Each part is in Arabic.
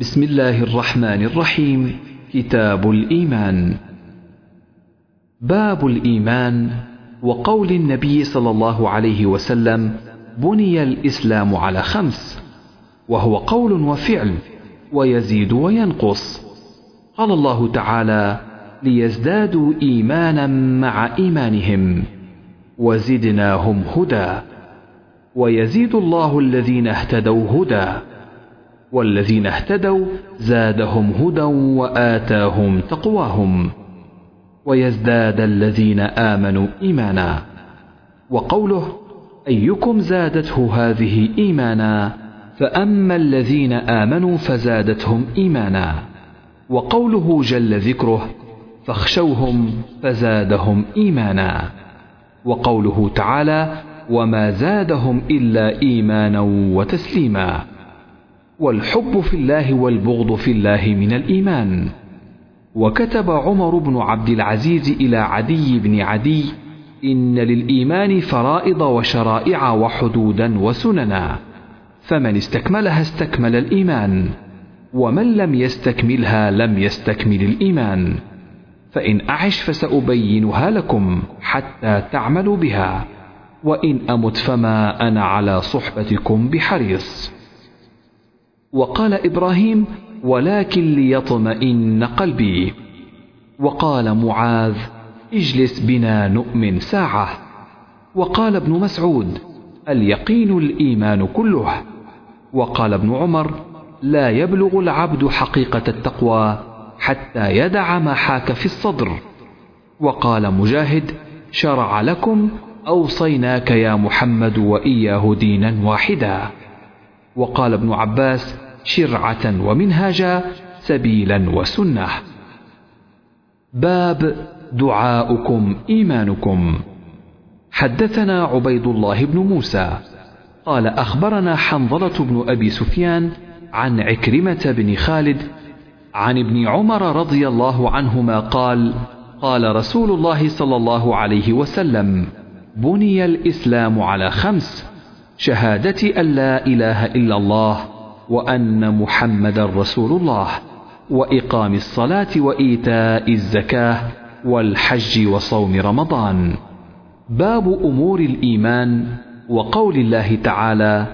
بسم الله الرحمن الرحيم. كتاب الإيمان. باب الإيمان. وقول النبي صلى الله عليه وسلم بني الإسلام على خمس. وهو قول وفعل ويزيد وينقص. قال الله تعالى ليزدادوا إيمانا مع إيمانهم وزدناهم هدى. ويزيد الله الذين اهتدوا هدى. والذين اهتدوا زادهم هدى وآتاهم تقواهم ويزداد الذين آمنوا إيمانا وقوله أيكم زادته هذه إيمانا فأما الذين آمنوا فزادتهم إيمانا وقوله جل ذكره فاخشوهم فزادهم إيمانا وقوله تعالى وما زادهم إلا إيمانا وتسليما والحب في الله والبغض في الله من الإيمان. وكتب عمر بن عبد العزيز إلى عدي بن عدي إن للإيمان فرائض وشرائع وحدودا وسننا. فمن استكملها استكمل الإيمان ومن لم يستكملها لم يستكمل الإيمان. فإن أعش فسأبينها لكم حتى تعملوا بها وإن أمت فما أنا على صحبتكم بحريص. وقال إبراهيم ولكن ليطمئن قلبي. وقال معاذ اجلس بنا نؤمن ساعة. وقال ابن مسعود اليقين الإيمان كله. وقال ابن عمر لا يبلغ العبد حقيقة التقوى حتى يدع ما حاك في الصدر. وقال مجاهد شرع لكم أوصيناك يا محمد وإياه دينا واحدا. وقال ابن عباس شرعة ومنهاجا سبيلا وسنة. باب دعاؤكم إيمانكم. حدثنا عبيد الله بن موسى. قال أخبرنا حنظلة بن أبي سفيان عن عكرمة بن خالد عن ابن عمر رضي الله عنهما قال قال رسول الله صلى الله عليه وسلم بني الإسلام على خمس. شهادة أن لا إله إلا الله وأن محمدا رسول الله وإقام الصلاة وإيتاء الزكاة والحج وصوم رمضان. باب أمور الإيمان وقول الله تعالى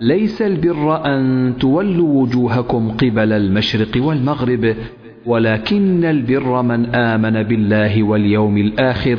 ليس البر أن تولوا وجوهكم قبل المشرق والمغرب ولكن البر من آمن بالله واليوم الآخر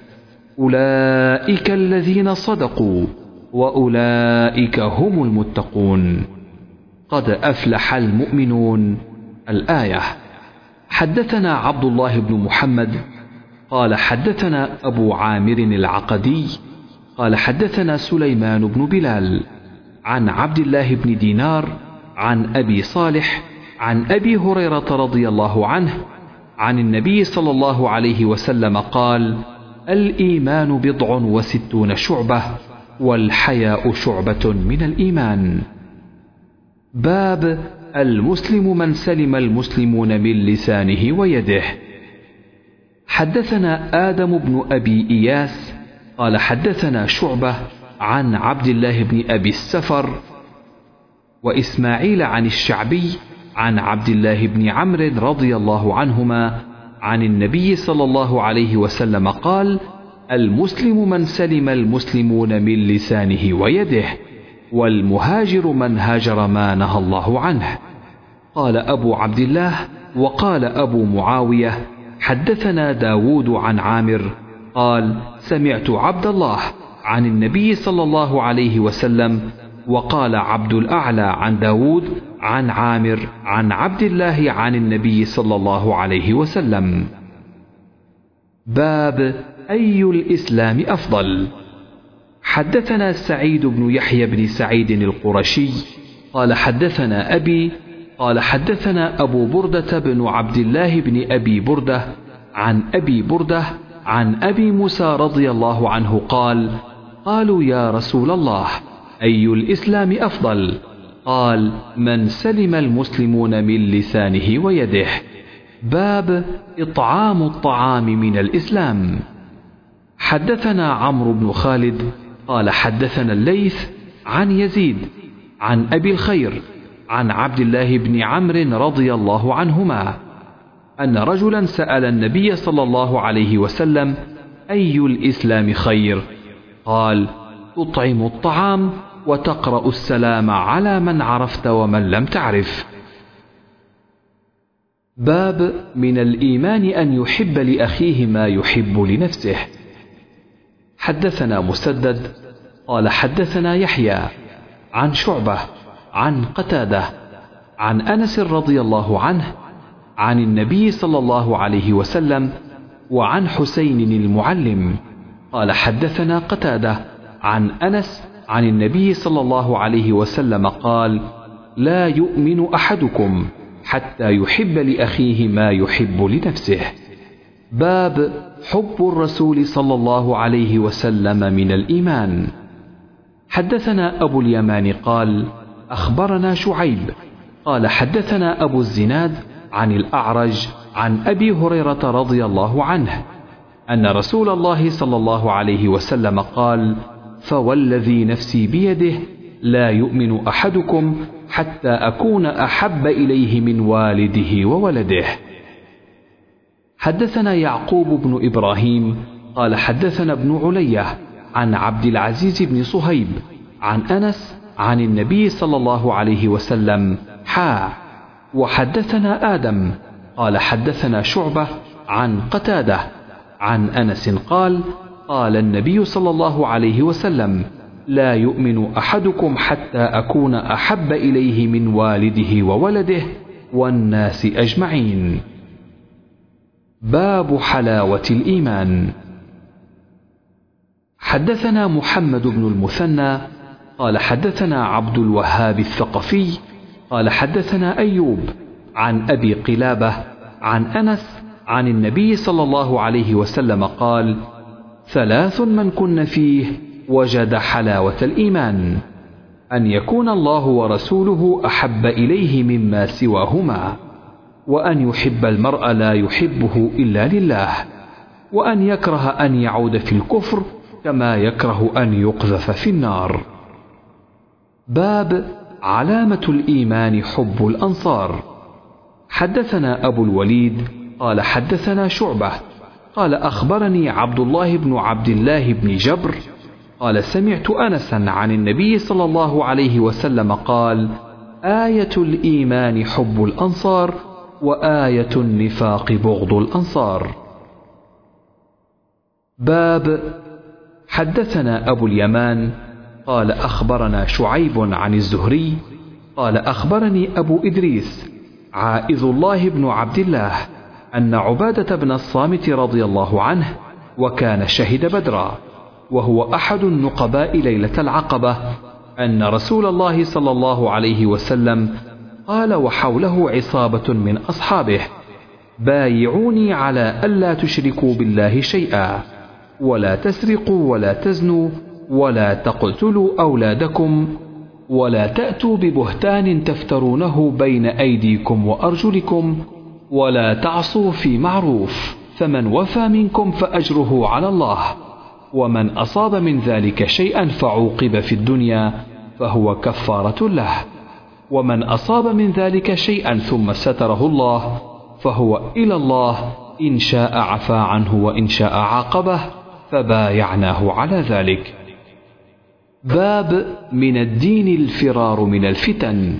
أولئك الذين صدقوا وأولئك هم المتقون. قد أفلح المؤمنون. الآية حدثنا عبد الله بن محمد قال حدثنا أبو عامر العقدي قال حدثنا سليمان بن بلال عن عبد الله بن دينار عن أبي صالح عن أبي هريرة رضي الله عنه عن النبي صلى الله عليه وسلم قال الإيمان بضع وستون شعبة والحياء شعبة من الإيمان. باب المسلم من سلم المسلمون من لسانه ويده. حدثنا آدم بن أبي إياس قال حدثنا شعبة عن عبد الله بن أبي السفر وإسماعيل عن الشعبي عن عبد الله بن عمرو رضي الله عنهما عن النبي صلى الله عليه وسلم قال المسلم من سلم المسلمون من لسانه ويده والمهاجر من هاجر ما نهى الله عنه. قال أبو عبد الله وقال أبو معاوية حدثنا داود عن عامر قال سمعت عبد الله عن النبي صلى الله عليه وسلم وقال عبد الأعلى عن داود عن عامر عن عبد الله عن النبي صلى الله عليه وسلم. باب أي الإسلام أفضل؟ حدثنا سعيد بن يحيى بن سعيد القرشي قال حدثنا أبي قال حدثنا أبو بردة بن عبد الله بن أبي بردة عن أبي بردة عن أبي موسى رضي الله عنه قال قالوا يا رسول الله أي الإسلام أفضل؟ قال من سلم المسلمون من لسانه ويده. باب إطعام الطعام من الإسلام. حدثنا عمرو بن خالد قال حدثنا الليث عن يزيد عن أبي الخير عن عبد الله بن عمرو رضي الله عنهما أن رجلا سأل النبي صلى الله عليه وسلم أي الإسلام خير؟ قال تطعم الطعام وتقرأ السلام على من عرفت ومن لم تعرف. باب من الإيمان أن يحب لأخيه ما يحب لنفسه. حدثنا مسدد قال حدثنا يحيى عن شعبة عن قتادة عن أنس رضي الله عنه عن النبي صلى الله عليه وسلم وعن حسين المعلم. قال حدثنا قتادة عن أنس عن النبي صلى الله عليه وسلم قال لا يؤمن أحدكم حتى يحب لأخيه ما يحب لنفسه. باب حب الرسول صلى الله عليه وسلم من الإيمان. حدثنا أبو اليمان قال أخبرنا شعيب. قال حدثنا أبو الزناد عن الأعرج عن أبي هريرة رضي الله عنه أن رسول الله صلى الله عليه وسلم قال فوالذي نفسي بيده لا يؤمن أحدكم حتى أكون أحب إليه من والده وولده. حدثنا يعقوب بن إبراهيم قال حدثنا ابن علية عن عبد العزيز بن صهيب عن أنس عن النبي صلى الله عليه وسلم حا. وحدثنا آدم قال حدثنا شعبة عن قتادة عن أنس قال قال النبي صلى الله عليه وسلم لا يؤمن أحدكم حتى أكون أحب إليه من والده وولده والناس أجمعين. باب حلاوة الإيمان. حدثنا محمد بن المثنى قال حدثنا عبد الوهاب الثقفي قال حدثنا أيوب عن أبي قلابة عن أنس عن النبي صلى الله عليه وسلم قال ثلاث من كن فيه وجد حلاوة الإيمان. أن يكون الله ورسوله أحب إليه مما سواهما وأن يحب المرء لا يحبه إلا لله وأن يكره أن يعود في الكفر كما يكره أن يقذف في النار. باب علامة الإيمان حب الأنصار. حدثنا أبو الوليد قال حدثنا شعبة قال أخبرني عبد الله بن عبد الله بن جبر قال سمعت أنسا عن النبي صلى الله عليه وسلم قال آية الإيمان حب الأنصار وآية النفاق بغض الأنصار. باب حدثنا أبو اليمان قال أخبرنا شعيب عن الزهري قال أخبرني أبو إدريس عائذ الله بن عبد الله أن عبادة بن الصامت رضي الله عنه وكان شهد بدرا وهو أحد النقباء ليلة العقبة أن رسول الله صلى الله عليه وسلم قال وحوله عصابة من أصحابه بايعوني على ألا تشركوا بالله شيئا ولا تسرقوا ولا تزنوا ولا تقتلوا أولادكم ولا تأتوا ببهتان تفترونه بين أيديكم وأرجلكم ولا تعصوا في معروف فمن وفى منكم فأجره على الله. ومن أصاب من ذلك شيئا فعوقب في الدنيا فهو كفارة له. ومن أصاب من ذلك شيئا ثم ستره الله فهو إلى الله إن شاء عفى عنه وإن شاء عاقبه فبايعناه على ذلك. باب من الدين الفرار من الفتن.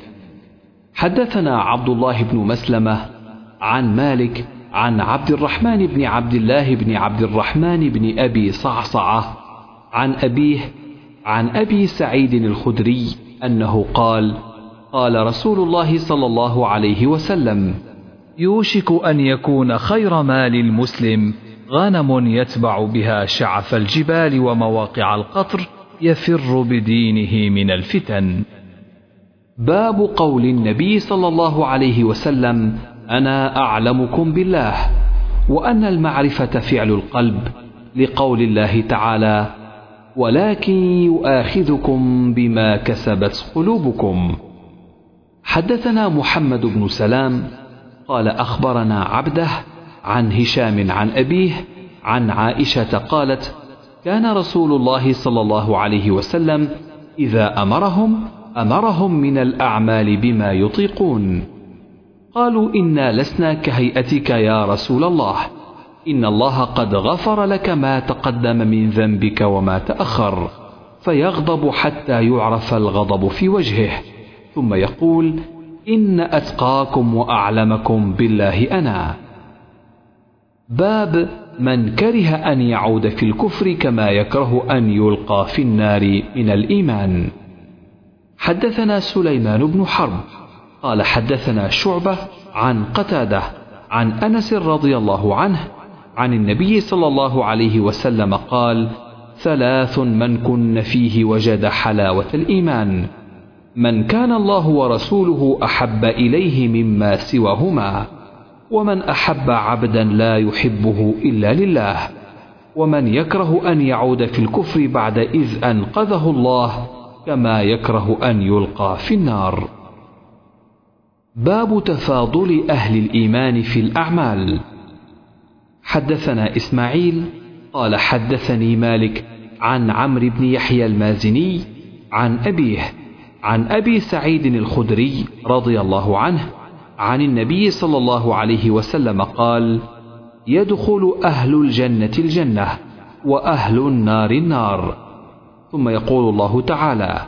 حدثنا عبد الله بن مسلمة عن مالك عن عبد الرحمن بن عبد الله بن عبد الرحمن بن أبي صعصعة عن أبيه عن أبي سعيد الخدري أنه قال قال رسول الله صلى الله عليه وسلم يوشك أن يكون خير مال المسلم غنم يتبع بها شعف الجبال ومواقع القطر يفر بدينه من الفتن. باب قول النبي صلى الله عليه وسلم أنا أعلمكم بالله وأن المعرفة فعل القلب لقول الله تعالى ولكن يؤاخذكم بما كسبت قلوبكم. حدثنا محمد بن سلام قال أخبرنا عبده عن هشام عن أبيه عن عائشة قالت كان رسول الله صلى الله عليه وسلم إذا أمرهم أمرهم من الأعمال بما يطيقون. قالوا إنا لسنا كهيئتك يا رسول الله. إن الله قد غفر لك ما تقدم من ذنبك وما تأخر فيغضب حتى يعرف الغضب في وجهه. ثم يقول إن أتقاكم وأعلمكم بالله أنا. باب من كره أن يعود في الكفر كما يكره أن يلقى في النار من الإيمان. حدثنا سليمان بن حرب قال حدثنا شعبة عن قتادة عن أنس رضي الله عنه عن النبي صلى الله عليه وسلم قال ثلاث من كن فيه وجد حلاوة الإيمان من كان الله ورسوله أحب إليه مما سواهما ومن أحب عبدا لا يحبه إلا لله ومن يكره أن يعود في الكفر بعد إذ أنقذه الله كما يكره أن يلقى في النار. باب تفاضل أهل الإيمان في الأعمال. حدثنا إسماعيل قال حدثني مالك عن عمرو بن يحيى المازني عن أبيه عن أبي سعيد الخدري رضي الله عنه عن النبي صلى الله عليه وسلم قال يدخل أهل الجنة الجنة وأهل النار النار. ثم يقول الله تعالى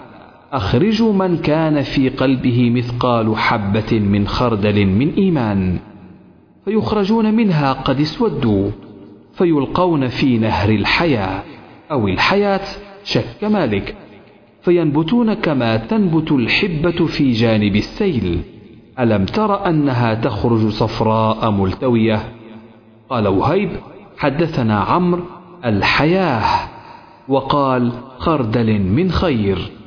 اخرجوا من كان في قلبه مثقال حبة من خردل من إيمان. فيخرجون منها قد اسودوا فيلقون في نهر الحياة أو الحياة شك مالك. فينبتون كما تنبت الحبة في جانب السيل. ألم تر أنها تخرج صفراء ملتوية؟ قال وهيب حدثنا عمرو الحياة. وقال خردل من خير.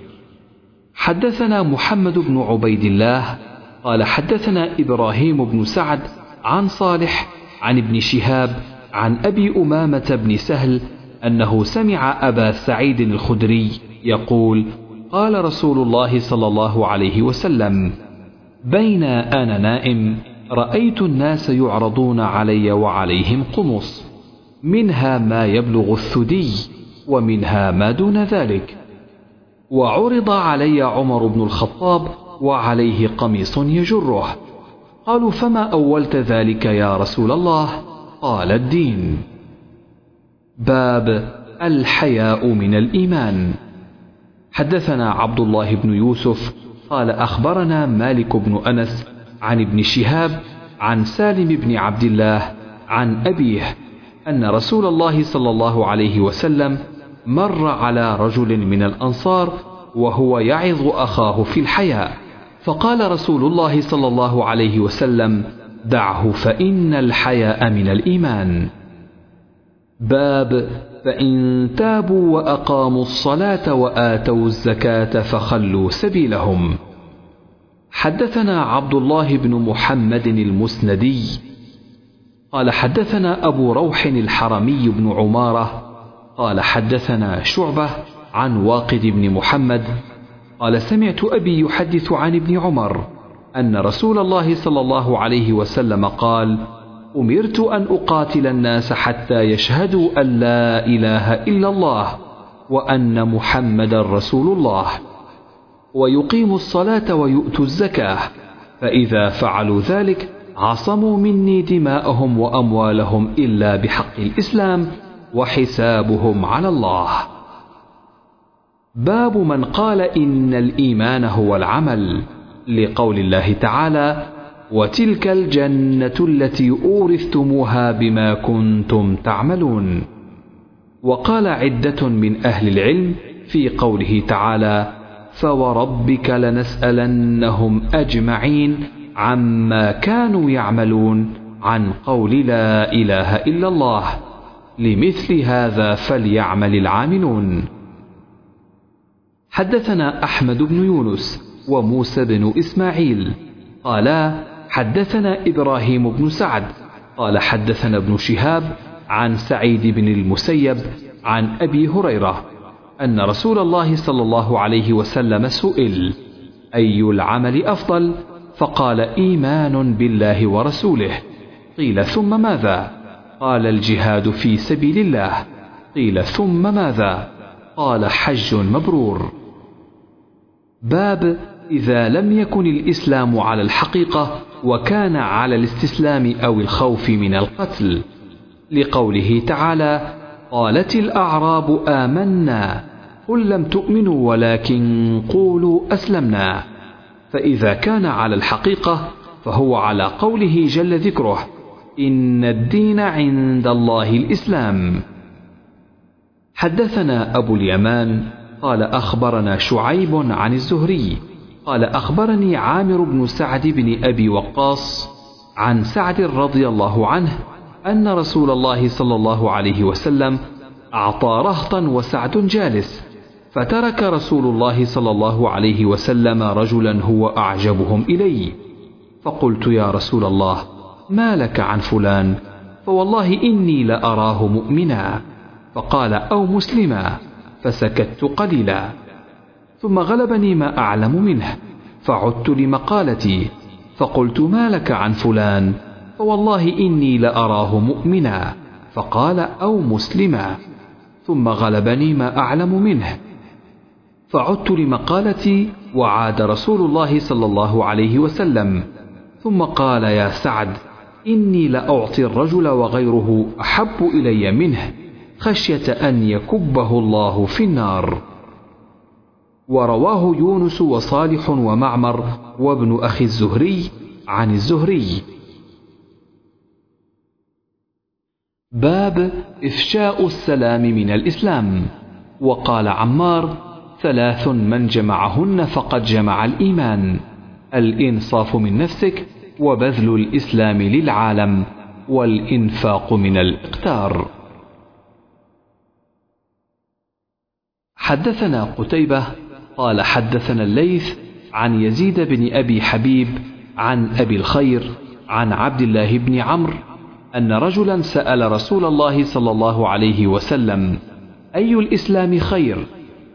حدثنا محمد بن عبيد الله قال حدثنا إبراهيم بن سعد عن صالح عن ابن شهاب عن أبي أمامة بن سهل أنه سمع أبا سعيد الخدري يقول قال رسول الله صلى الله عليه وسلم بين أنا نائم رأيت الناس يعرضون علي وعليهم قمص منها ما يبلغ الثدي ومنها ما دون ذلك وعرض علي عمر بن الخطاب وعليه قميص يجره. قالوا فما أولت ذلك يا رسول الله؟ قال الدين. باب الحياء من الإيمان. حدثنا عبد الله بن يوسف قال أخبرنا مالك بن أنس عن ابن شهاب عن سالم بن عبد الله عن أبيه أن رسول الله صلى الله عليه وسلم مر على رجل من الأنصار وهو يعظ أخاه في الحياء. فقال رسول الله صلى الله عليه وسلم دعه فإن الحياء من الإيمان. باب فإن تابوا وأقاموا الصلاة وآتوا الزكاة فخلوا سبيلهم. حدثنا عبد الله بن محمد المسندي قال حدثنا أبو روح الحرمي بن عمارة قال حدثنا شعبة عن واقد بن محمد قال سمعت أبي يحدث عن ابن عمر أن رسول الله صلى الله عليه وسلم قال أمرت أن أقاتل الناس حتى يشهدوا أن لا إله إلا الله وأن محمدا رسول الله ويقيموا الصلاة ويؤتوا الزكاة فإذا فعلوا ذلك عصموا مني دماءهم وأموالهم إلا بحق الإسلام وحسابهم على الله. باب من قال إن الإيمان هو العمل لقول الله تعالى وتلك الجنة التي أورثتموها بما كنتم تعملون. وقال عدة من أهل العلم في قوله تعالى فوربك لنسألنهم أجمعين عما كانوا يعملون عن قول لا إله إلا الله. لمثل هذا فليعمل العاملون. حدثنا أحمد بن يونس وموسى بن إسماعيل. قالا حدثنا إبراهيم بن سعد. قال حدثنا ابن شهاب عن سعيد بن المسيب عن أبي هريرة أن رسول الله صلى الله عليه وسلم سئل أي العمل أفضل؟ فقال إيمان بالله ورسوله. قيل ثم ماذا؟ قال الجهاد في سبيل الله. قيل ثم ماذا؟ قال حج مبرور. باب إذا لم يكن الإسلام على الحقيقة وكان على الاستسلام أو الخوف من القتل. لقوله تعالى قالت الأعراب آمنا. قل لم تؤمنوا ولكن قولوا أسلمنا. فإذا كان على الحقيقة فهو على قوله جل ذكره. إن الدين عند الله الإسلام. حدثنا أبو اليمان قال أخبرنا شعيب عن الزهري قال أخبرني عامر بن سعد بن أبي وقاص عن سعد رضي الله عنه أن رسول الله صلى الله عليه وسلم أعطى رهطا وسعد جالس فترك رسول الله صلى الله عليه وسلم رجلا هو أعجبهم إلي فقلت يا رسول الله ما لك عن فلان؟ فوالله إني لأراه مؤمنا. فقال أو مسلما فسكت قليلا. ثم غلبني ما أعلم منه فعدت لمقالتي. فقلت ما لك عن فلان؟ فوالله إني لأراه مؤمنا. فقال أو مسلما. ثم غلبني ما أعلم منه. فعدت لمقالتي وعاد رسول الله صلى الله عليه وسلم. ثم قال يا سعد إني لأعطي الرجل وغيره أحب إلي منه خشية أن يكبه الله في النار. ورواه يونس وصالح ومعمر وابن أخي الزهري عن الزهري. باب إفشاء السلام من الإسلام. وقال عمار ثلاث من جمعهن فقد جمع الإيمان. الإنصاف من نفسك وبذل الإسلام للعالم والإنفاق من الإقتار. حدثنا قتيبة قال حدثنا الليث عن يزيد بن أبي حبيب عن أبي الخير عن عبد الله بن عمرو أن رجلا سأل رسول الله صلى الله عليه وسلم أي الإسلام خير؟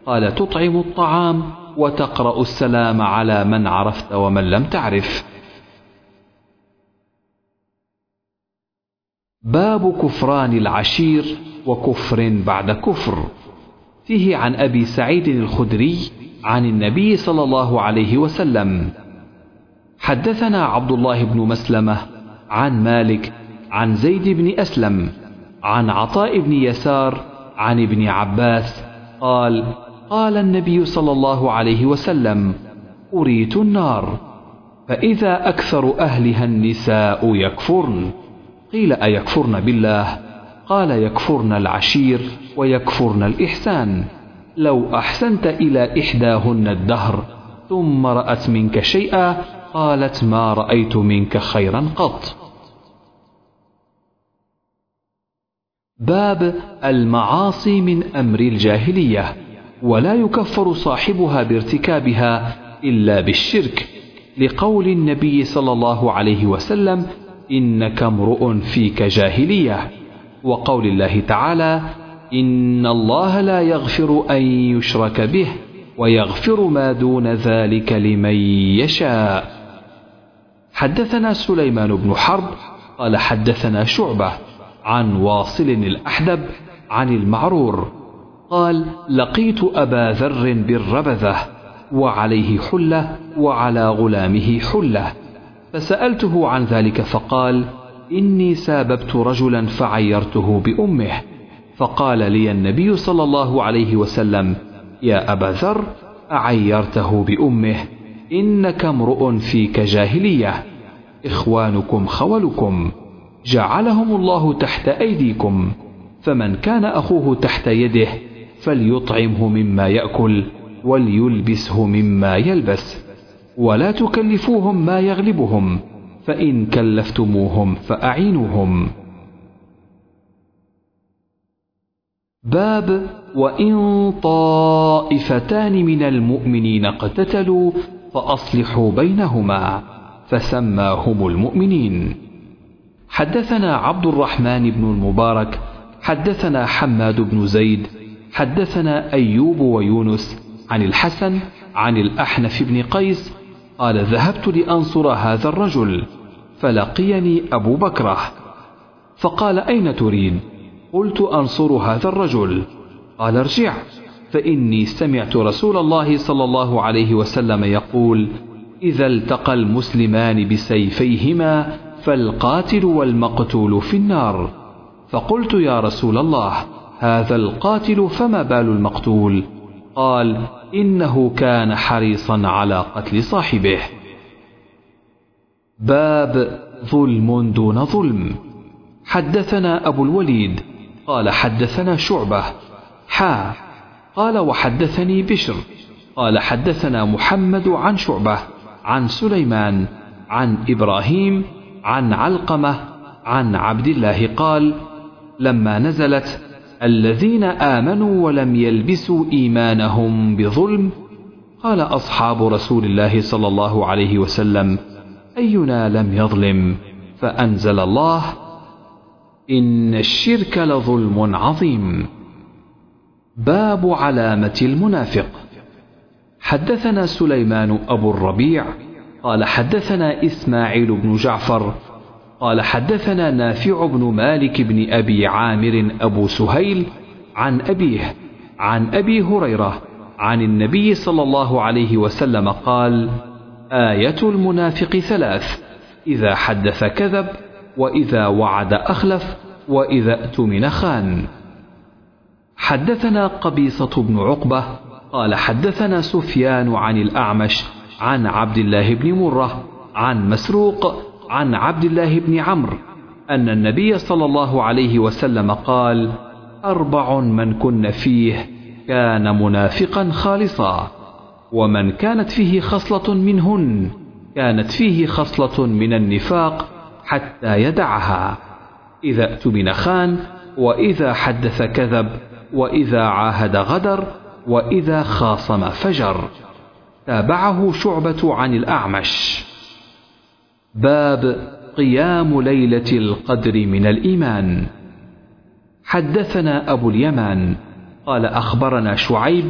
قال تطعم الطعام وتقرأ السلام على من عرفت ومن لم تعرف. باب كفران العشير وكفر بعد كفر. فيه عن أبي سعيد الخدري عن النبي صلى الله عليه وسلم. حدثنا عبد الله بن مسلمة عن مالك عن زيد بن أسلم عن عطاء بن يسار عن ابن عباس قال قال النبي صلى الله عليه وسلم أريت النار فإذا أكثر أهلها النساء يكفرن. قيل أيكفرن بالله؟ قال يكفرن العشير ويكفرن الإحسان. لو أحسنت إلى إحداهن الدهر ثم رأت منك شيئا قالت ما رأيت منك خيرا قط. باب المعاصي من أمر الجاهلية ولا يكفر صاحبها بارتكابها إلا بالشرك لقول النبي صلى الله عليه وسلم إنك امرؤ فيك جاهلية. وقول الله تعالى إن الله لا يغفر أن يشرك به ويغفر ما دون ذلك لمن يشاء. حدثنا سليمان بن حرب قال حدثنا شعبة عن واصل الأحدب عن المعرور قال لقيت أبا ذر بالربذة وعليه حلة وعلى غلامه حلة. فسألته عن ذلك فقال إني ساببت رجلا فعيرته بأمه. فقال لي النبي صلى الله عليه وسلم يا أبا ذر أعيرته بأمه. إنك امرؤ فيك جاهلية. إخوانكم خولكم. جعلهم الله تحت أيديكم. فمن كان أخوه تحت يده فليطعمه مما يأكل وليلبسه مما يلبس. ولا تكلفوهم ما يغلبهم فإن كلفتموهم فأعينوهم. باب وإن طائفتان من المؤمنين اقتتلوا فأصلحوا بينهما فسماهم المؤمنين. حدثنا عبد الرحمن بن المبارك حدثنا حماد بن زيد حدثنا أيوب ويونس عن الحسن عن الأحنف بن قيس قال ذهبت لأنصر هذا الرجل فلقيني أبو بكرة فقال أين تريد؟ قلت أنصر هذا الرجل. قال ارجع فإني سمعت رسول الله صلى الله عليه وسلم يقول إذا التقى المسلمان بسيفيهما فالقاتل والمقتول في النار. فقلت يا رسول الله هذا القاتل فما بال المقتول؟ قال إنه كان حريصا على قتل صاحبه. باب ظلم دون ظلم. حدثنا أبو الوليد قال حدثنا شعبة. حا قال وحدثني بشر. قال حدثنا محمد عن شعبة عن سليمان عن إبراهيم عن علقمة عن عبد الله قال لما نزلت الذين آمنوا ولم يلبسوا إيمانهم بظلم؟ قال أصحاب رسول الله صلى الله عليه وسلم أينا لم يظلم فأنزل الله إن الشرك لظلم عظيم. باب علامة المنافق. حدثنا سليمان أبو الربيع قال حدثنا إسماعيل بن جعفر قال حدثنا نافع بن مالك بن أبي عامر أبو سهيل عن أبيه عن أبي هريرة عن النبي صلى الله عليه وسلم قال آية المنافق ثلاث إذا حدث كذب وإذا وعد أخلف وإذا اؤتمن خان. حدثنا قبيصة بن عقبة قال حدثنا سفيان عن الأعمش عن عبد الله بن مرة عن مسروق عن عبد الله بن عمرو أن النبي صلى الله عليه وسلم قال أربع من كن فيه كان منافقا خالصا ومن كانت فيه خصلة منهن كانت فيه خصلة من النفاق حتى يدعها. إذا اؤتمن خان وإذا حدث كذب وإذا عاهد غدر وإذا خاصم فجر. تابعه شعبة عن الأعمش. باب قيام ليلة القدر من الإيمان. حدثنا أبو اليمان قال أخبرنا شعيب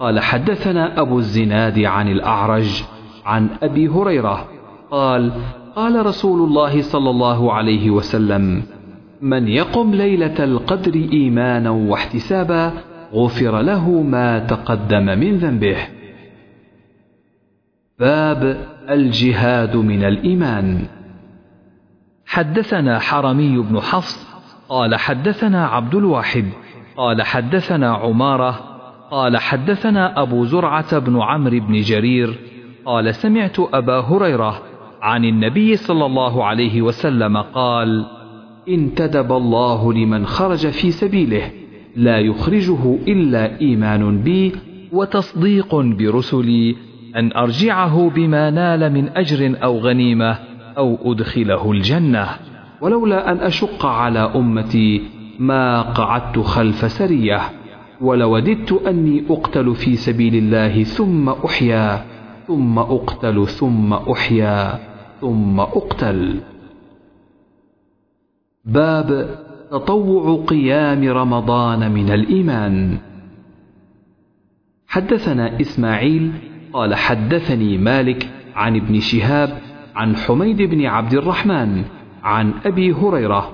قال حدثنا أبو الزناد عن الأعرج عن أبي هريرة قال قال رسول الله صلى الله عليه وسلم من يقم ليلة القدر إيمانا واحتسابا غفر له ما تقدم من ذنبه. باب الجهاد من الإيمان. حدثنا حرمي بن حفص قال حدثنا عبد الواحد قال حدثنا عمارة قال حدثنا أبو زرعة بن عمرو بن جرير قال سمعت أبا هريرة عن النبي صلى الله عليه وسلم قال انتدب الله لمن خرج في سبيله لا يخرجه إلا إيمان بي وتصديق برسلي أن أرجعه بما نال من أجر أو غنيمة أو أدخله الجنة. ولولا أن أشق على أمتي ما قعدت خلف سرية. ولوددت أني أقتل في سبيل الله ثم أحيا ثم أقتل ثم أحيا ثم أقتل. باب تطوع قيام رمضان من الإيمان. حدثنا إسماعيل قال حدثني مالك عن ابن شهاب عن حميد بن عبد الرحمن عن أبي هريرة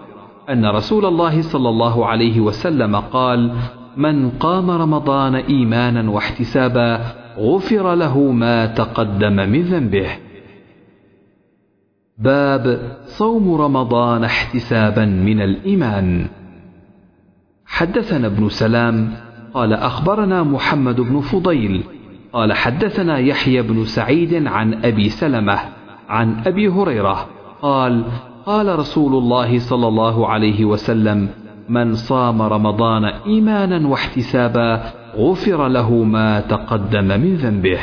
أن رسول الله صلى الله عليه وسلم قال من قام رمضان إيمانا واحتسابا غفر له ما تقدم من ذنبه. باب صوم رمضان احتسابا من الإيمان. حدثنا ابن سلام قال أخبرنا محمد بن فضيل قال حدثنا يحيى بن سعيد عن أبي سلمة عن أبي هريرة قال قال رسول الله صلى الله عليه وسلم من صام رمضان إيمانا واحتسابا غفر له ما تقدم من ذنبه.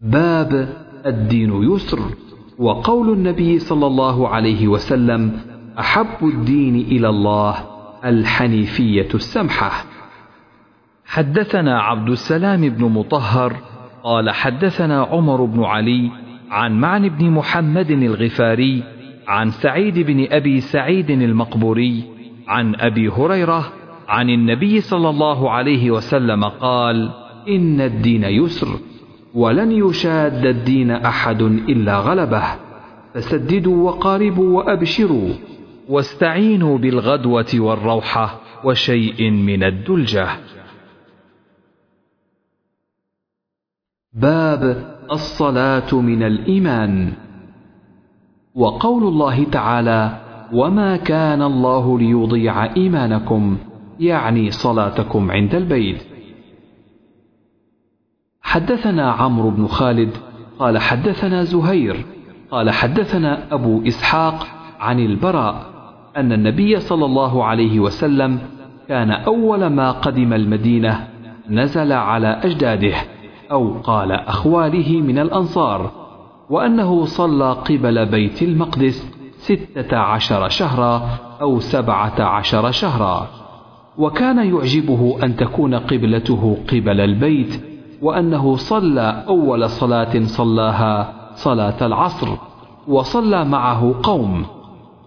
باب الدين يسر وقول النبي صلى الله عليه وسلم أحب الدين إلى الله الحنيفية السمحة. حدثنا عبد السلام بن مطهر قال حدثنا عمر بن علي عن معن بن محمد الغفاري عن سعيد بن أبي سعيد المقبوري عن أبي هريرة عن النبي صلى الله عليه وسلم قال إن الدين يسر ولن يشاد الدين أحد إلا غلبه فسددوا وقاربوا وأبشروا واستعينوا بالغدوة والروحة وشيء من الدلجة. باب الصلاة من الإيمان. وقول الله تعالى وما كان الله ليضيع إيمانكم يعني صلاتكم عند البيت. حدثنا عمرو بن خالد قال حدثنا زهير قال حدثنا أبو إسحاق عن البراء أن النبي صلى الله عليه وسلم كان أول ما قدم المدينة نزل على أجداده. أو قال أخواله من الأنصار وأنه صلى قبل بيت المقدس ستة عشر شهرا أو سبعة عشر شهرا. وكان يعجبه أن تكون قبلته قبل البيت وأنه صلى أول صلاة صلاها صلاة العصر وصلى معه قوم.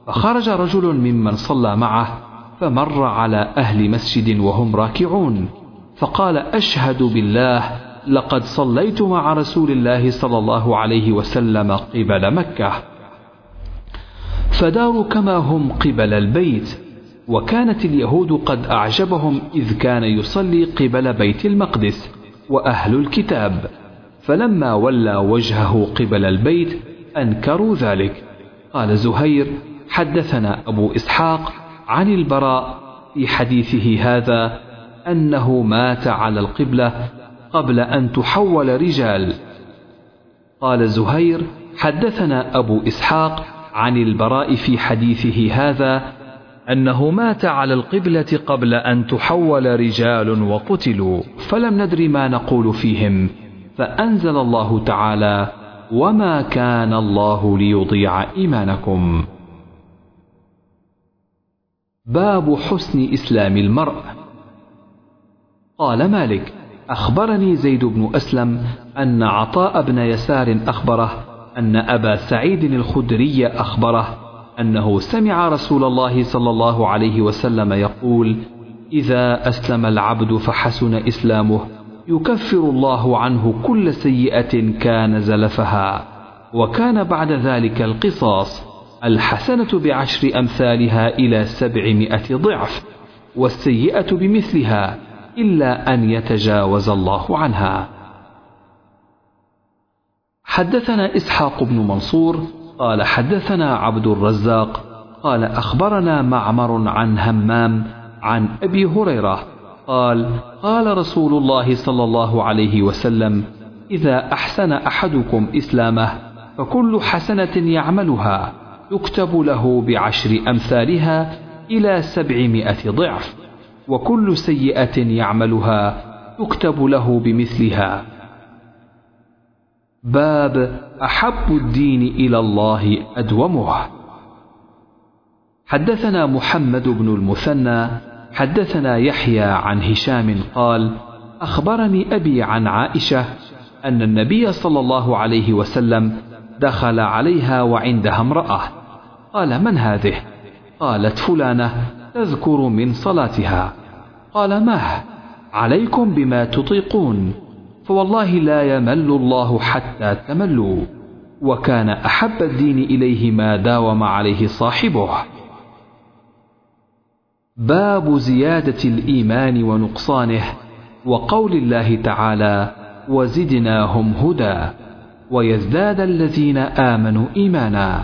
فخرج رجل ممن صلى معه فمر على أهل مسجد وهم راكعون فقال أشهد بالله لقد صليت مع رسول الله صلى الله عليه وسلم قبل مكة. فداروا كما هم قبل البيت وكانت اليهود قد أعجبهم إذ كان يصلي قبل بيت المقدس وأهل الكتاب. فلما ولى وجهه قبل البيت أنكروا ذلك. قال زهير حدثنا أبو إسحاق عن البراء في حديثه هذا أنه مات على القبلة قبل أن تحول رجال. قال زهير حدثنا أبو إسحاق عن البراء في حديثه هذا أنه مات على القبلة قبل أن تحول رجال وقتلوا فلم ندر ما نقول فيهم. فأنزل الله تعالى وما كان الله ليضيع إيمانكم. باب حسن إسلام المرء. قال مالك أخبرني زيد بن أسلم أن عطاء بن يسار أخبره أن أبا سعيد الخدري أخبره أنه سمع رسول الله صلى الله عليه وسلم يقول إذا أسلم العبد فحسن إسلامه يكفر الله عنه كل سيئة كان زلفها وكان بعد ذلك القصاص الحسنة بعشر أمثالها إلى سبعمائة ضعف والسيئة بمثلها إلا أن يتجاوز الله عنها. حدثنا إسحاق بن منصور قال حدثنا عبد الرزاق قال أخبرنا معمر عن همام عن أبي هريرة قال قال رسول الله صلى الله عليه وسلم إذا أحسن أحدكم إسلامه فكل حسنة يعملها يكتب له بعشر أمثالها إلى سبعمائة ضعف. وكل سيئة يعملها يكتب له بمثلها. باب أحب الدين إلى الله أدومه. حدثنا محمد بن المثنى حدثنا يحيى عن هشام قال أخبرني أبي عن عائشة أن النبي صلى الله عليه وسلم دخل عليها وعندها امرأة. قال من هذه؟ قالت فلانة. تذكر من صلاتها. قال مه عليكم بما تطيقون. فوالله لا يمل الله حتى تملوا. وكان أحب الدين إليه ما داوم عليه صاحبه. باب زيادة الإيمان ونقصانه. وقول الله تعالى وزدناهم هدى. ويزداد الذين آمنوا إيمانا.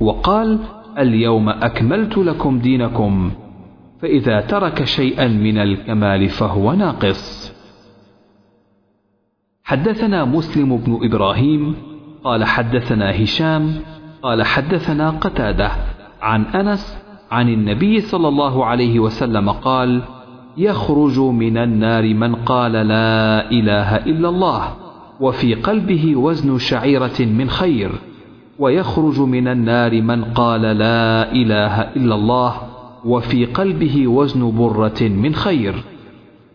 وقال اليوم أكملت لكم دينكم فإذا ترك شيئا من الكمال فهو ناقص. حدثنا مسلم بن إبراهيم قال حدثنا هشام قال حدثنا قتادة عن أنس عن النبي صلى الله عليه وسلم قال يخرج من النار من قال لا إله إلا الله وفي قلبه وزن شعيرة من خير. ويخرج من النار من قال لا إله إلا الله وفي قلبه وزن برة من خير.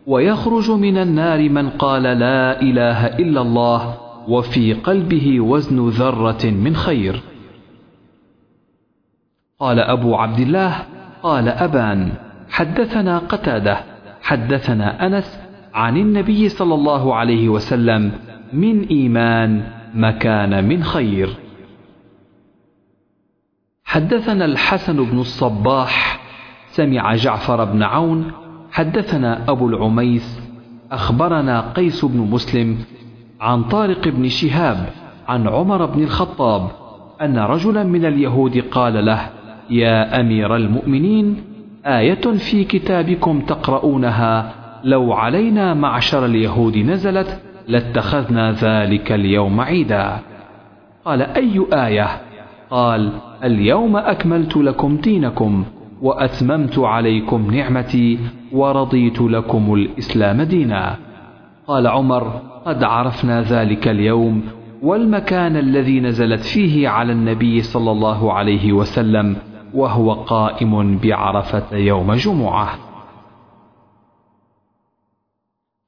ويخرج من النار من قال لا إله إلا الله وفي قلبه وزن ذرة من خير. قال أبو عبد الله قال أبان حدثنا قتادة حدثنا أنس عن النبي صلى الله عليه وسلم من إيمان مكان من خير. حدثنا الحسن بن الصباح سمع جعفر بن عون حدثنا أبو العميس أخبرنا قيس بن مسلم عن طارق بن شهاب عن عمر بن الخطاب أن رجلا من اليهود قال له يا أمير المؤمنين آية في كتابكم تقرؤونها لو علينا معشر اليهود نزلت لاتخذنا ذلك اليوم عيدا قال أي آية؟ قال اليوم أكملت لكم دينكم وأتممت عليكم نعمتي ورضيت لكم الإسلام دينا. قال عمر قد عرفنا ذلك اليوم والمكان الذي نزلت فيه على النبي صلى الله عليه وسلم وهو قائم بعرفة يوم جمعة.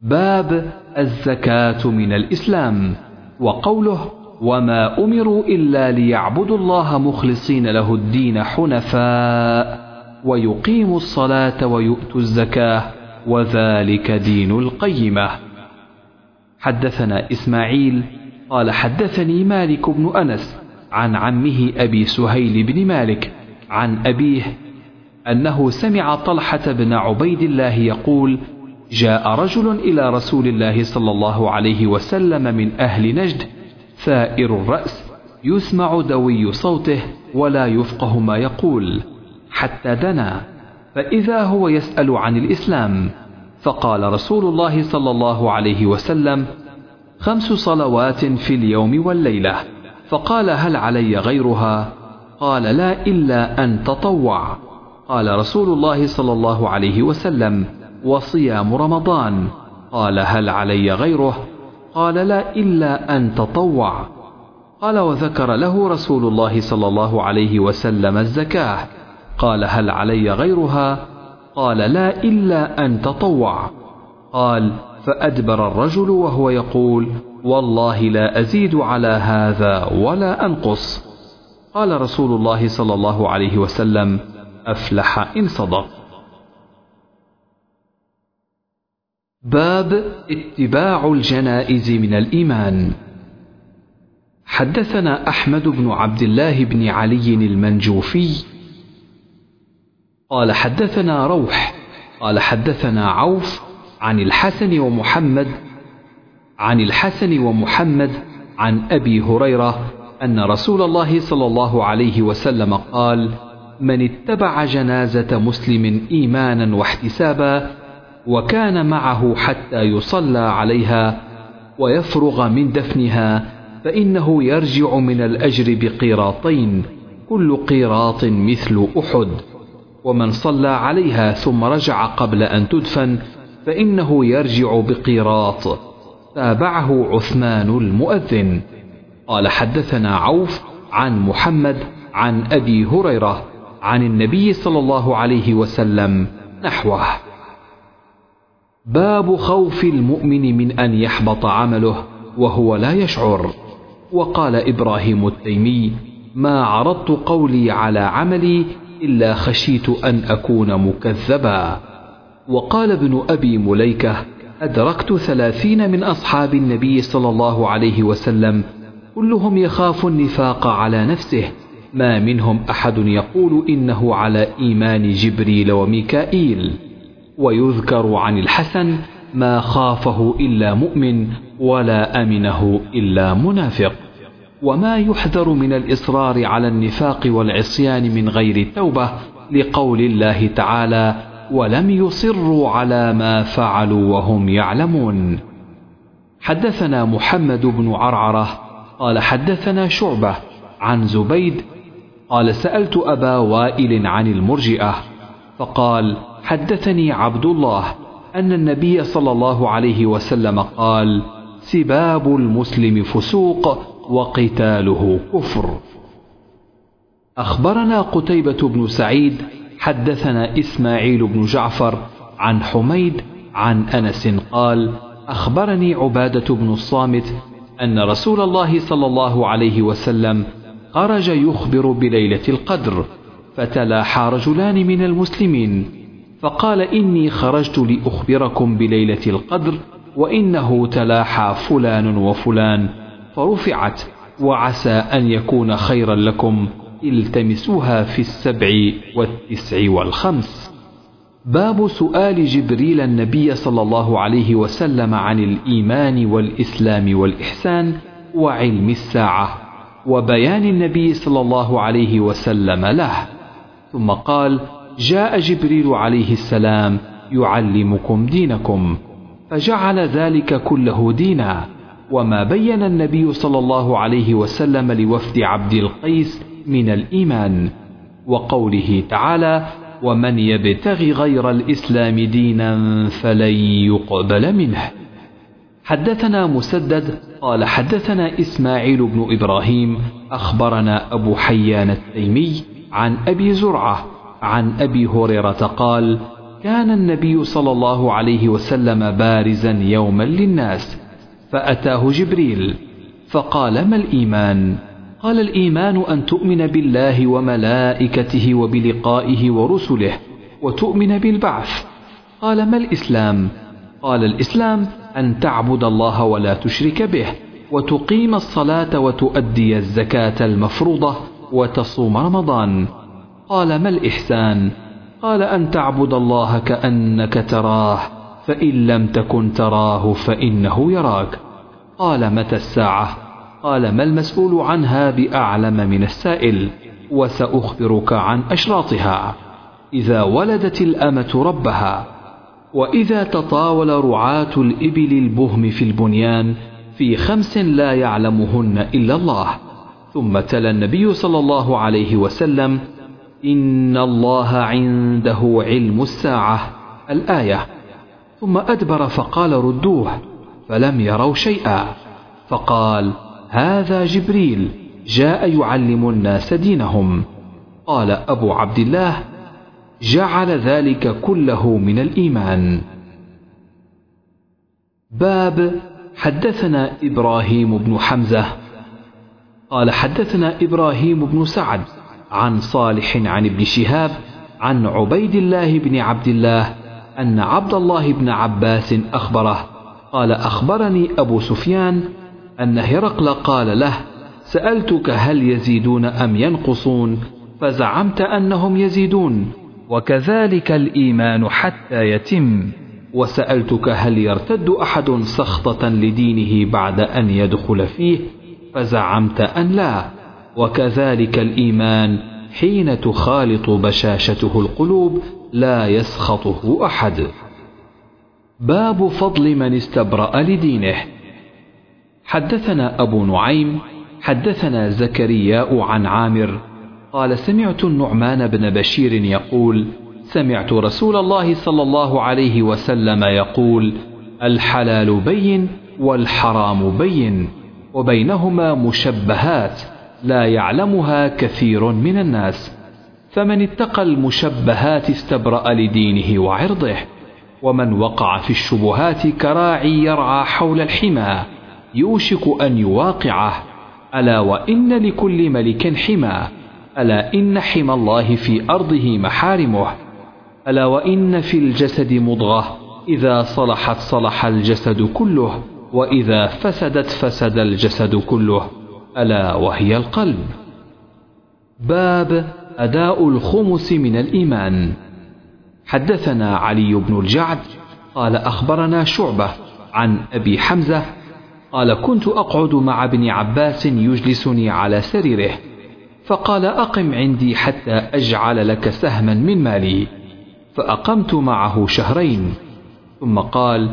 باب الزكاة من الإسلام وقوله وما أمروا إلا ليعبدوا الله مخلصين له الدين حنفاء ويقيموا الصلاة ويؤتوا الزكاة وذلك دين القيمة. حدثنا إسماعيل قال حدثني مالك بن أنس عن عمه أبي سهيل بن مالك عن أبيه أنه سمع طلحة بن عبيد الله يقول جاء رجل إلى رسول الله صلى الله عليه وسلم من أهل نجد ثائر الرأس يسمع دوي صوته ولا يفقه ما يقول. حتى دنا فإذا هو يسأل عن الإسلام فقال رسول الله صلى الله عليه وسلم خمس صلوات في اليوم والليلة. فقال هل علي غيرها؟ قال لا إلا أن تطوع. قال رسول الله صلى الله عليه وسلم وصيام رمضان. قال هل علي غيره؟ قال لا إلا أن تطوع. قال وذكر له رسول الله صلى الله عليه وسلم الزكاة. قال هل علي غيرها؟ قال لا إلا أن تطوع. قال فأدبر الرجل وهو يقول والله لا أزيد على هذا ولا أنقص. قال رسول الله صلى الله عليه وسلم أفلح إن صدق. باب اتباع الجنائز من الإيمان. حدثنا أحمد بن عبد الله بن علي المنجوفي. قال حدثنا روح قال حدثنا عوف عن الحسن ومحمد عن الحسن ومحمد عن أبي هريرة أن رسول الله صلى الله عليه وسلم قال من اتبع جنازة مسلم إيمانا واحتسابا وكان معه حتى يصلى عليها ويفرغ من دفنها فإنه يرجع من الأجر بقيراطين كل قيراط مثل أحد. ومن صلى عليها ثم رجع قبل أن تدفن فإنه يرجع بقيراط. تابعه عثمان المؤذن. قال حدثنا عوف عن محمد عن أبي هريرة عن النبي صلى الله عليه وسلم نحوه. باب خوف المؤمن من أن يحبط عمله وهو لا يشعر. وقال إبراهيم التيمي ما عرضت قولي على عملي إلا خشيت أن أكون مكذبا وقال ابن أبي مليكة أدركت ثلاثين من أصحاب النبي صلى الله عليه وسلم كلهم يخاف النفاق على نفسه. ما منهم أحد يقول إنه على إيمان جبريل وميكائيل ويذكر عن الحسن ما خافه إلا مؤمن ولا أمنه إلا منافق. وما يحذر من الإصرار على النفاق والعصيان من غير توبة لقول الله تعالى ولم يصروا على ما فعلوا وهم يعلمون حدثنا محمد بن عرعرة قال حدثنا شعبة عن زبيد قال سألت أبا وائل عن المرجئة فقال حدثني عبد الله أن النبي صلى الله عليه وسلم قال سباب المسلم فسوق وقتاله كفر. أخبرنا قتيبة بن سعيد حدثنا إسماعيل بن جعفر عن حميد عن أنس قال أخبرني عبادة بن الصامت أن رسول الله صلى الله عليه وسلم خرج يخبر بليلة القدر فتلاحى رجلان من المسلمين. فقال إني خرجت لأخبركم بليلة القدر وإنه تلاحى فلان وفلان. فرفعت وعسى أن يكون خيرا لكم. التمسوها في السبع والتسع والخمس. باب سؤال جبريل النبي صلى الله عليه وسلم عن الإيمان والإسلام والإحسان وعلم الساعة وبيان النبي صلى الله عليه وسلم له. ثم قال جاء جبريل عليه السلام يعلمكم دينكم فجعل ذلك كله دينا. وما بين النبي صلى الله عليه وسلم لوفد عبد القيس من الإيمان وقوله تعالى ومن يبتغ غير الإسلام دينا فلن يقبل منه. حدثنا مسدد قال حدثنا إسماعيل بن إبراهيم أخبرنا أبو حيان التيمي عن أبي زرعة عن أبي هريرة قال كان النبي صلى الله عليه وسلم بارزا يوما للناس فأتاه جبريل فقال ما الإيمان؟ قال الإيمان أن تؤمن بالله وملائكته وبلقائه ورسله وتؤمن بالبعث. قال ما الإسلام؟ قال الإسلام أن تعبد الله ولا تشرك به وتقيم الصلاة وتؤدي الزكاة المفروضة وتصوم رمضان. قال ما الإحسان؟ قال أن تعبد الله كأنك تراه فإن لم تكن تراه فإنه يراك. قال متى الساعة؟ قال ما المسؤول عنها بأعلم من السائل وسأخبرك عن أشراطها. إذا ولدت الأمة ربها وإذا تطاول رعاة الإبل البهم في البنيان في خمس لا يعلمهن إلا الله. ثم تلا النبي صلى الله عليه وسلم إن الله عنده علم الساعة الآية. ثم أدبر فقال ردوه فلم يروا شيئا. فقال هذا جبريل جاء يعلم الناس دينهم. قال أبو عبد الله جعل ذلك كله من الإيمان. باب حدثنا إبراهيم بن حمزة. قال حدثنا إبراهيم بن سعد. عن صالح عن ابن شهاب عن عبيد الله بن عبد الله أن عبد الله بن عباس أخبره قال أخبرني أبو سفيان أن هرقل قال له سألتك هل يزيدون أم ينقصون؟ فزعمت أنهم يزيدون وكذلك الإيمان حتى يتم. وسألتك هل يرتد أحد سخطة لدينه بعد أن يدخل فيه؟ فزعمت أن لا. وكذلك الإيمان حين تخالط بشاشته القلوب لا يسخطه أحد. باب فضل من استبرأ لدينه. حدثنا أبو نعيم حدثنا زكرياء عن عامر قال سمعت النعمان بن بشير يقول سمعت رسول الله صلى الله عليه وسلم يقول الحلال بين والحرام بين وبينهما مشبهات. لا يعلمها كثير من الناس فمن اتقى المشبهات استبرأ لدينه وعرضه ومن وقع في الشبهات كراعي يرعى حول الحمى يوشك أن يواقعه ألا وإن لكل ملك حمى ألا إن حمى الله في أرضه محارمه ألا وإن في الجسد مضغة إذا صلحت صلح الجسد كله وإذا فسدت فسد الجسد كله. ألا وهي القلب. باب أداء الخمس من الإيمان. حدثنا علي بن الجعد قال أخبرنا شعبة عن أبي حمزة قال كنت أقعد مع ابن عباس يجلسني على سريره فقال أقم عندي حتى أجعل لك سهما من مالي فأقمت معه شهرين ثم قال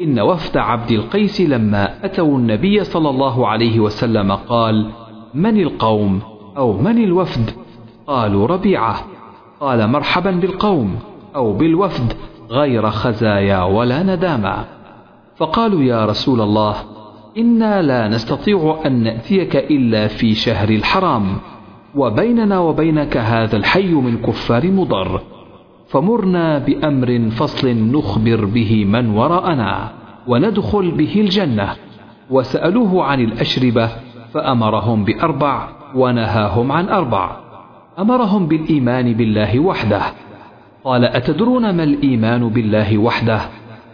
إن وفد عبد القيس لما أتوا النبي صلى الله عليه وسلم قال من القوم؟ أو من الوفد؟ قالوا ربيعة. قال مرحبا بالقوم. أو بالوفد غير خزايا ولا ندامة. فقالوا يا رسول الله إنا لا نستطيع أن نأتيك إلا في شهر الحرام وبيننا وبينك هذا الحي من كفار مضر. فمرنا بأمر فصل نخبر به من وراءنا وندخل به الجنة. وسألوه عن الأشربة فأمرهم بأربع ونهاهم عن أربع. أمرهم بالإيمان بالله وحده. قال أتدرون ما الإيمان بالله وحده؟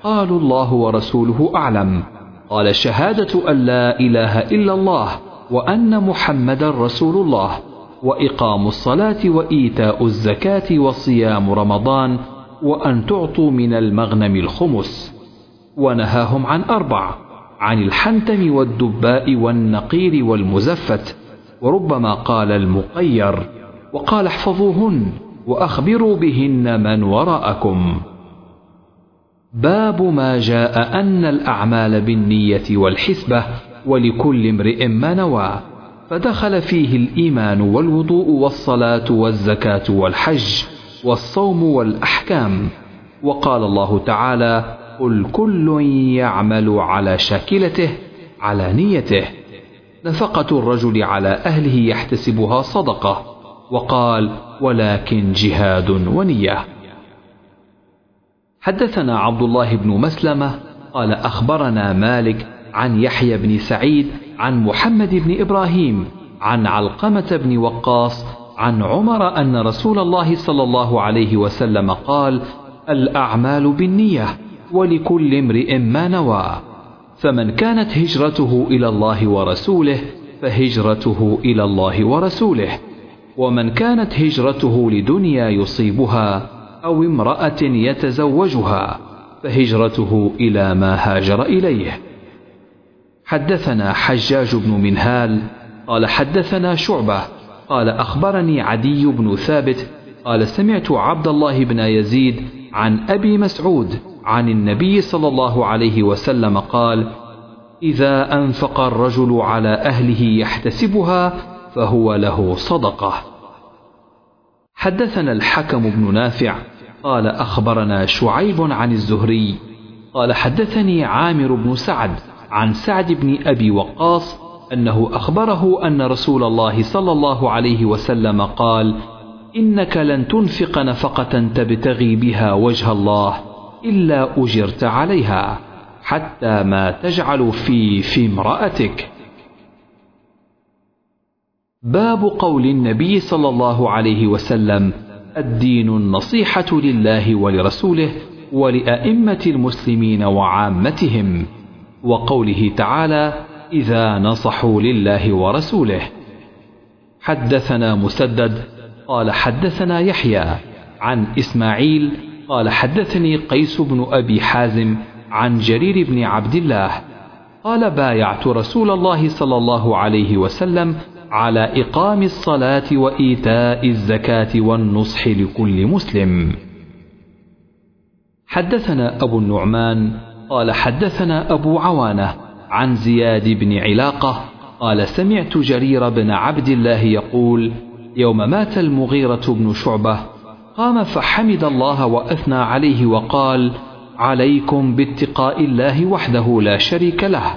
قالوا الله ورسوله أعلم. قال شهادة أن لا إله إلا الله وأن محمدا رسول الله. وإقام الصلاة وإيتاء الزكاة وصيام رمضان وأن تعطوا من المغنم الخمس. ونهاهم عن أربع عن الحنتم والدباء والنقير والمزفت. وربما قال المقير وقال احفظوهن وأخبروا بهن من وراءكم. باب ما جاء أن الأعمال بالنية والحسبة ولكل امرئ ما نوى. فدخل فيه الإيمان والوضوء والصلاة والزكاة والحج والصوم والأحكام. وقال الله تعالى قل كل يعمل على شاكلته على نيته. نفقة الرجل على أهله يحتسبها صدقة. وقال ولكن جهاد ونية. حدثنا عبد الله بن مسلمة قال أخبرنا مالك عن يحيى بن سعيد عن محمد بن إبراهيم عن علقمة بن وقاص عن عمر أن رسول الله صلى الله عليه وسلم قال الأعمال بالنية ولكل امرئ ما نوى. فمن كانت هجرته إلى الله ورسوله فهجرته إلى الله ورسوله. ومن كانت هجرته لدنيا يصيبها أو امرأة يتزوجها فهجرته إلى ما هاجر إليه. حدثنا حجاج بن منهال قال حدثنا شعبة قال أخبرني عدي بن ثابت قال سمعت عبد الله بن يزيد عن أبي مسعود عن النبي صلى الله عليه وسلم قال إذا أنفق الرجل على أهله يحتسبها فهو له صدقة. حدثنا الحكم بن نافع قال أخبرنا شعيب عن الزهري قال حدثني عامر بن سعد عن سعد بن أبي وقاص أنه أخبره أن رسول الله صلى الله عليه وسلم قال إنك لن تنفق نفقة تبتغي بها وجه الله إلا أجرت عليها حتى ما تجعل في في امرأتك. باب قول النبي صلى الله عليه وسلم الدين النصيحة لله ولرسوله ولأئمة المسلمين وعامتهم. وقوله تعالى إذا نصحوا لله ورسوله. حدثنا مسدد قال حدثنا يحيى عن إسماعيل قال حدثني قيس بن أبي حازم عن جرير بن عبد الله قال بايعت رسول الله صلى الله عليه وسلم على إقام الصلاة وإيتاء الزكاة والنصح لكل مسلم. حدثنا أبو النعمان قال حدثنا أبو عوانة عن زياد بن علاقة قال سمعت جرير بن عبد الله يقول يوم مات المغيرة بن شعبة قام فحمد الله وأثنى عليه وقال عليكم باتقاء الله وحده لا شريك له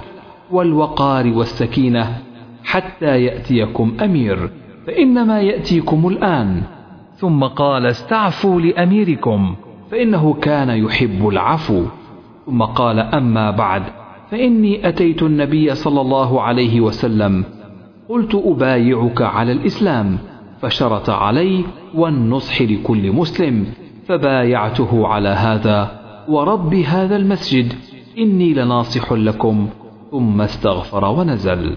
والوقار والسكينة حتى يأتيكم أمير فإنما يأتيكم الآن. ثم قال استعفوا لأميركم فإنه كان يحب العفو. ثم قال أما بعد فإني أتيت النبي صلى الله عليه وسلم قلت أبايعك على الإسلام فشرط علي والنصح لكل مسلم فبايعته على هذا ورب هذا المسجد إني لناصح لكم ثم استغفر ونزل.